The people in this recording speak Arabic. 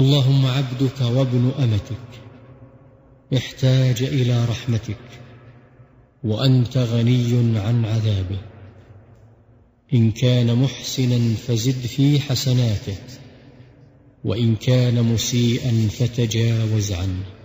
اللهم عبدك وابن أمتك. احتاج إلى رحمتك. وأنت غني عن عذابه. إن كان محسنا فزد في حسناته وإن كان مسيئا فتجاوز عنه